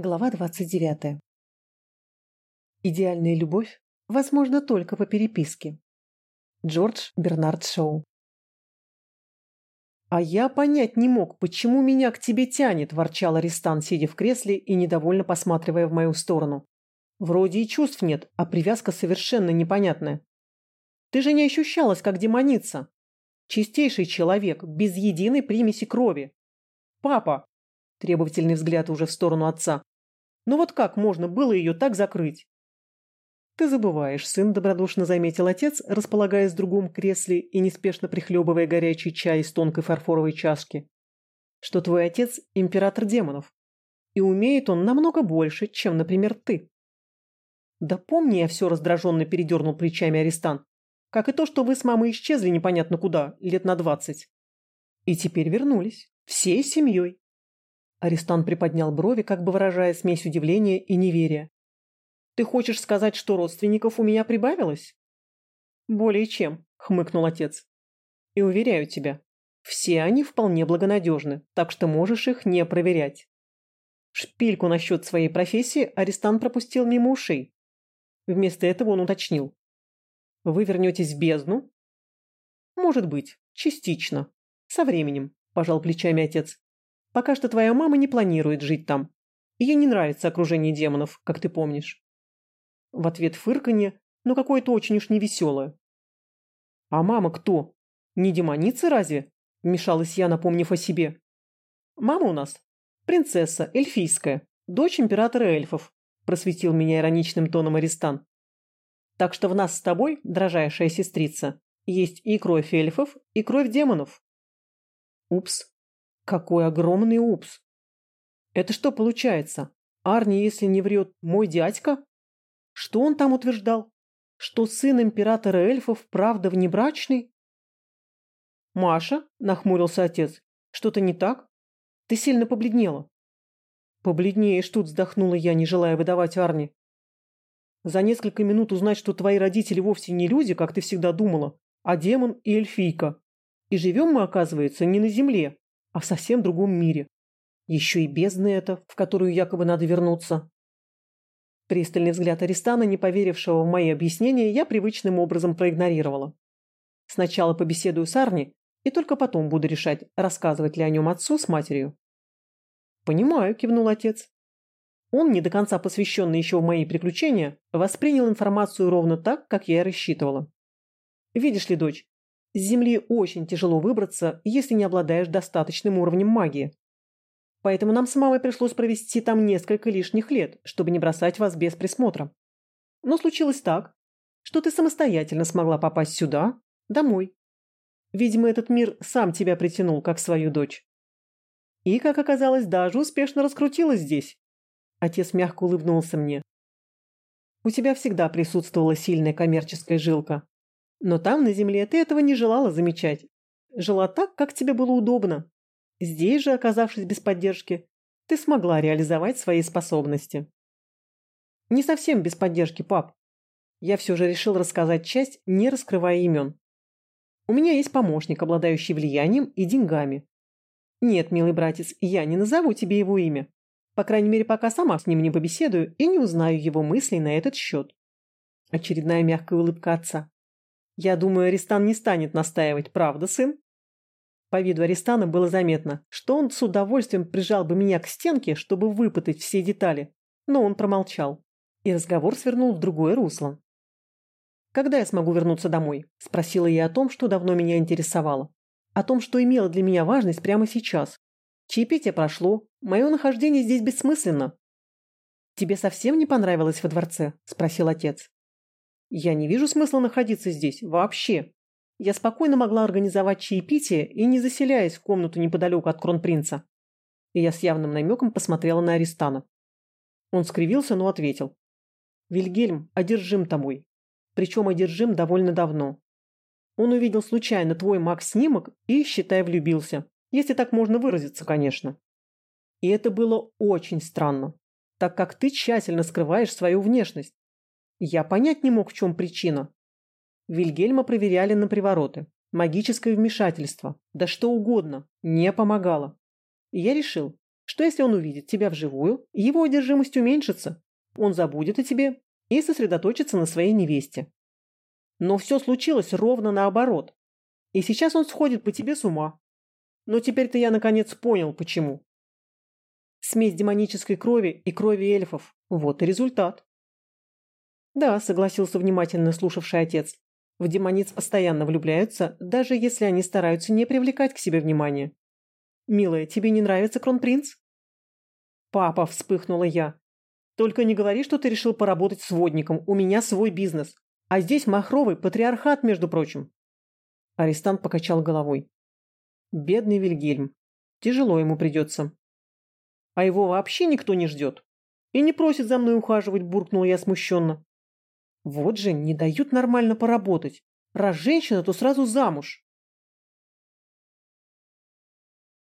Глава 29. Идеальная любовь возможна только по переписке. Джордж Бернард Шоу. «А я понять не мог, почему меня к тебе тянет», – ворчал Аристан, сидя в кресле и недовольно посматривая в мою сторону. «Вроде и чувств нет, а привязка совершенно непонятная. Ты же не ощущалась, как демоница. Чистейший человек, без единой примеси крови. Папа!» Требовательный взгляд уже в сторону отца. Ну вот как можно было ее так закрыть? Ты забываешь, сын добродушно заметил отец, располагаясь в другом кресле и неспешно прихлебывая горячий чай из тонкой фарфоровой чашки, что твой отец – император демонов. И умеет он намного больше, чем, например, ты. Да помни, я все раздраженно передернул плечами Аристан. Как и то, что вы с мамой исчезли непонятно куда, лет на двадцать. И теперь вернулись. Всей семьей. Арестант приподнял брови, как бы выражая смесь удивления и неверия. «Ты хочешь сказать, что родственников у меня прибавилось?» «Более чем», — хмыкнул отец. «И уверяю тебя, все они вполне благонадежны, так что можешь их не проверять». Шпильку насчет своей профессии арестант пропустил мимо ушей. Вместо этого он уточнил. «Вы вернетесь в бездну?» «Может быть, частично. Со временем», – пожал плечами отец. Пока что твоя мама не планирует жить там. Ей не нравится окружение демонов, как ты помнишь. В ответ фырканье, но какое-то очень уж невеселое. А мама кто? Не демоница разве? Вмешалась я, напомнив о себе. Мама у нас принцесса, эльфийская, дочь императора эльфов, просветил меня ироничным тоном Аристан. Так что в нас с тобой, дрожайшая сестрица, есть и кровь эльфов, и кровь демонов. Упс, какой огромный упс! Это что получается? Арни, если не врет, мой дядька? Что он там утверждал? Что сын императора эльфов правда внебрачный? Маша, нахмурился отец, что-то не так? Ты сильно побледнела. Побледнеешь тут, вздохнула я, не желая выдавать Арни. За несколько минут узнать, что твои родители вовсе не люди, как ты всегда думала, а демон и эльфийка. И живем мы, оказывается, не на земле, а в совсем другом мире. Еще и бездна эта, в которую якобы надо вернуться. Пристальный взгляд Аристана, не поверившего в мои объяснения, я привычным образом проигнорировала. Сначала побеседую с Арни, и только потом буду решать, рассказывать ли о нем отцу с матерью. «Понимаю», – кивнул отец. Он, не до конца посвященный еще в мои приключения, воспринял информацию ровно так, как я и рассчитывала. «Видишь ли, дочь, с Земли очень тяжело выбраться, если не обладаешь достаточным уровнем магии. Поэтому нам с мамой пришлось провести там несколько лишних лет, чтобы не бросать вас без присмотра. Но случилось так, что ты самостоятельно смогла попасть сюда, домой. Видимо, этот мир сам тебя притянул, как свою дочь. И, как оказалось, даже успешно раскрутилась здесь. Отец мягко улыбнулся мне. У тебя всегда присутствовала сильная коммерческая жилка, но там, на земле, ты этого не желала замечать. Жила так, как тебе было удобно. Здесь же, оказавшись без поддержки, ты смогла реализовать свои способности. Не совсем без поддержки, пап. Я все же решил рассказать часть, не раскрывая имен. У меня есть помощник, обладающий влиянием и деньгами. Нет, милый братец, я не назову тебе его имя. По крайней мере, пока сама с ним не побеседую и не узнаю его мыслей на этот счет. Очередная мягкая улыбка отца. Я думаю, Аристан не станет настаивать, правда, сын? По виду Аристана было заметно, что он с удовольствием прижал бы меня к стенке, чтобы выпытать все детали, но он промолчал, и разговор свернул в другое русло. «Когда я смогу вернуться домой?» – спросила я о том, что давно меня интересовало. О том, что имело для меня важность прямо сейчас. Чаепитие прошло, мое нахождение здесь бессмысленно. «Тебе совсем не понравилось во дворце?» – спросил отец. Я не вижу смысла находиться здесь. Вообще. Я спокойно могла организовать чаепитие и не заселяясь в комнату неподалеку от кронпринца. И я с явным намеком посмотрела на Аристана. Он скривился, но ответил. «Вильгельм одержим тобой. Причем одержим довольно давно. Он увидел случайно твой маг-снимок и, считай, влюбился. Если так можно выразиться, конечно. И это было очень странно, так как ты тщательно скрываешь свою внешность. Я понять не мог, в чем причина. Вильгельма проверяли на привороты. Магическое вмешательство. Да что угодно. Не помогало. И я решил, что если он увидит тебя вживую, его одержимость уменьшится, он забудет о тебе и сосредоточится на своей невесте. Но все случилось ровно наоборот. И сейчас он сходит по тебе с ума. Но теперь-то я наконец понял, почему. Смесь демонической крови и крови эльфов. Вот и результат. Да, согласился внимательно слушавший отец. В демониц постоянно влюбляются, даже если они стараются не привлекать к себе внимания. «Милая, тебе не нравится кронпринц?» «Папа!» – вспыхнула я. «Только не говори, что ты решил поработать с водником. У меня свой бизнес. А здесь махровый патриархат, между прочим». Арестант покачал головой. «Бедный Вильгельм. Тяжело ему придется». «А его вообще никто не ждет. И не просит за мной ухаживать», – буркнул я смущенно. «Вот же, не дают нормально поработать. Раз женщина, то сразу замуж».